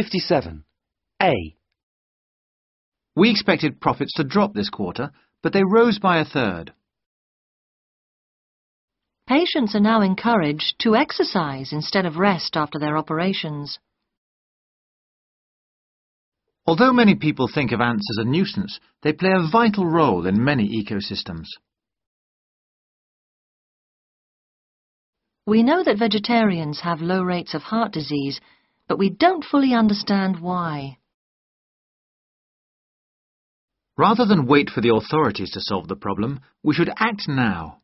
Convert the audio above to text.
57. A. We expected profits to drop this quarter, but they rose by a third. Patients are now encouraged to exercise instead of rest after their operations. Although many people think of ants as a nuisance, they play a vital role in many ecosystems. We know that vegetarians have low rates of heart disease, but we don't fully understand why. Rather than wait for the authorities to solve the problem, we should act now.